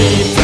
Keep